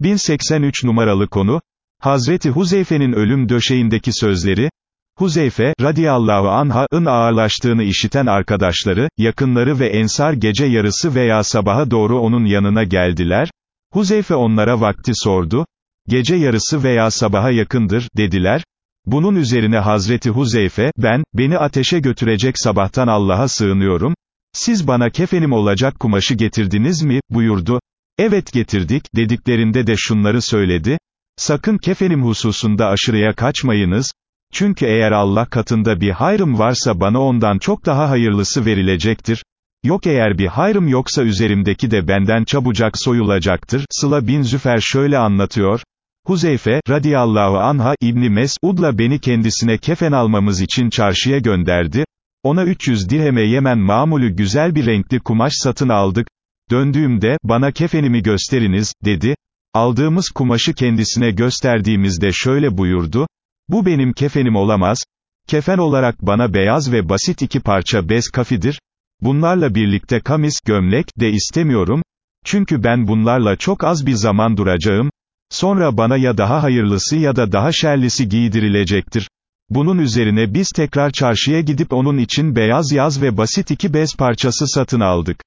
1083 numaralı konu, Hazreti Huzeyfe'nin ölüm döşeğindeki sözleri, Huzeyfe, radiyallahu anh'ın ağırlaştığını işiten arkadaşları, yakınları ve ensar gece yarısı veya sabaha doğru onun yanına geldiler, Huzeyfe onlara vakti sordu, gece yarısı veya sabaha yakındır, dediler, bunun üzerine Hazreti Huzeyfe, ben, beni ateşe götürecek sabahtan Allah'a sığınıyorum, siz bana kefenim olacak kumaşı getirdiniz mi, buyurdu, evet getirdik, dediklerinde de şunları söyledi, sakın kefenim hususunda aşırıya kaçmayınız, çünkü eğer Allah katında bir hayrım varsa bana ondan çok daha hayırlısı verilecektir, yok eğer bir hayrım yoksa üzerimdeki de benden çabucak soyulacaktır, Sıla bin Züfer şöyle anlatıyor, Huzeyfe, radiyallahu anha, İbni Mes'ud'la beni kendisine kefen almamız için çarşıya gönderdi, ona 300 dirheme Yemen mamulü güzel bir renkli kumaş satın aldık, döndüğümde, bana kefenimi gösteriniz, dedi, aldığımız kumaşı kendisine gösterdiğimizde şöyle buyurdu, bu benim kefenim olamaz, kefen olarak bana beyaz ve basit iki parça bez kafidir, bunlarla birlikte kamis, gömlek, de istemiyorum, çünkü ben bunlarla çok az bir zaman duracağım, sonra bana ya daha hayırlısı ya da daha şerlisi giydirilecektir. Bunun üzerine biz tekrar çarşıya gidip onun için beyaz yaz ve basit iki bez parçası satın aldık.